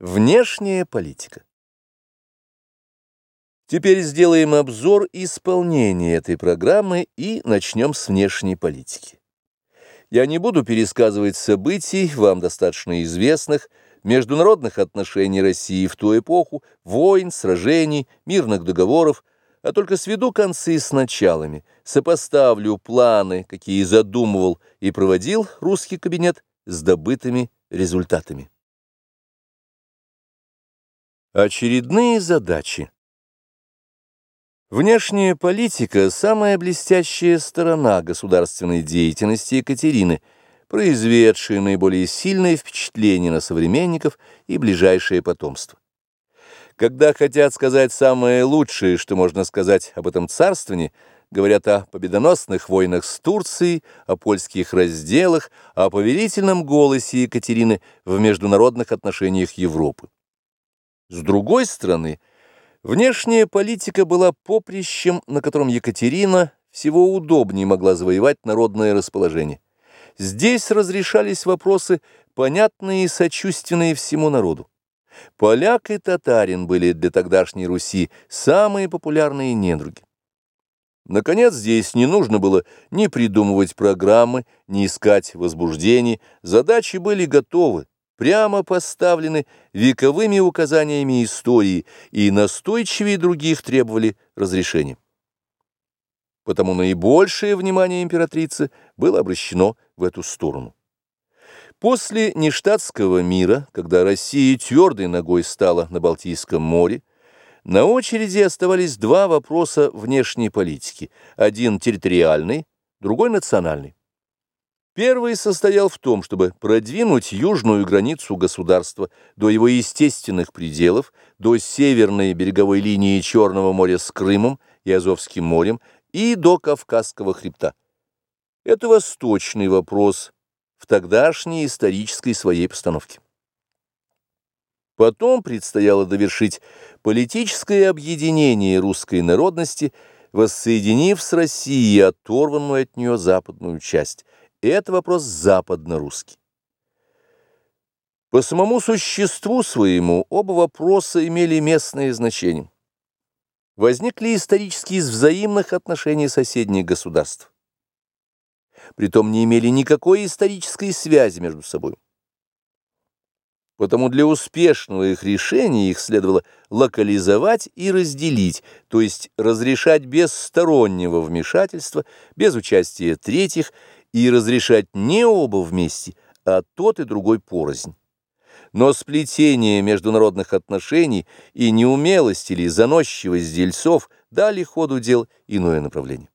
Внешняя политика. Теперь сделаем обзор исполнения этой программы и начнем с внешней политики. Я не буду пересказывать событий, вам достаточно известных, международных отношений России в ту эпоху, войн, сражений, мирных договоров, а только сведу концы с началами, сопоставлю планы, какие задумывал и проводил русский кабинет с добытыми результатами. Очередные задачи. Внешняя политика – самая блестящая сторона государственной деятельности Екатерины, произведшая наиболее сильное впечатление на современников и ближайшее потомство. Когда хотят сказать самое лучшее, что можно сказать об этом царствовании, говорят о победоносных войнах с Турцией, о польских разделах, о повелительном голосе Екатерины в международных отношениях Европы. С другой стороны, внешняя политика была поприщем, на котором Екатерина всего удобнее могла завоевать народное расположение. Здесь разрешались вопросы, понятные и сочувственные всему народу. Поляк и татарин были для тогдашней Руси самые популярные недруги. Наконец, здесь не нужно было ни придумывать программы, ни искать возбуждений, задачи были готовы прямо поставлены вековыми указаниями истории и настойчивее других требовали разрешения. Потому наибольшее внимание императрицы было обращено в эту сторону. После нештатского мира, когда Россия твердой ногой стала на Балтийском море, на очереди оставались два вопроса внешней политики, один территориальный, другой национальный. Первый состоял в том, чтобы продвинуть южную границу государства до его естественных пределов, до северной береговой линии Черного моря с Крымом и Азовским морем и до Кавказского хребта. Это восточный вопрос в тогдашней исторической своей постановке. Потом предстояло довершить политическое объединение русской народности, воссоединив с Россией оторванную от нее западную часть – это вопрос западно-русский. По самому существу своему оба вопроса имели местное значение. Возникли исторически из взаимных отношений соседних государств. Притом не имели никакой исторической связи между собой. Потому для успешного их решения их следовало локализовать и разделить, то есть разрешать без стороннего вмешательства, без участия третьих и разрешать не оба вместе, а тот и другой порознь. Но сплетение международных отношений и неумелость или заносчивость дельцов дали ходу дел иное направление.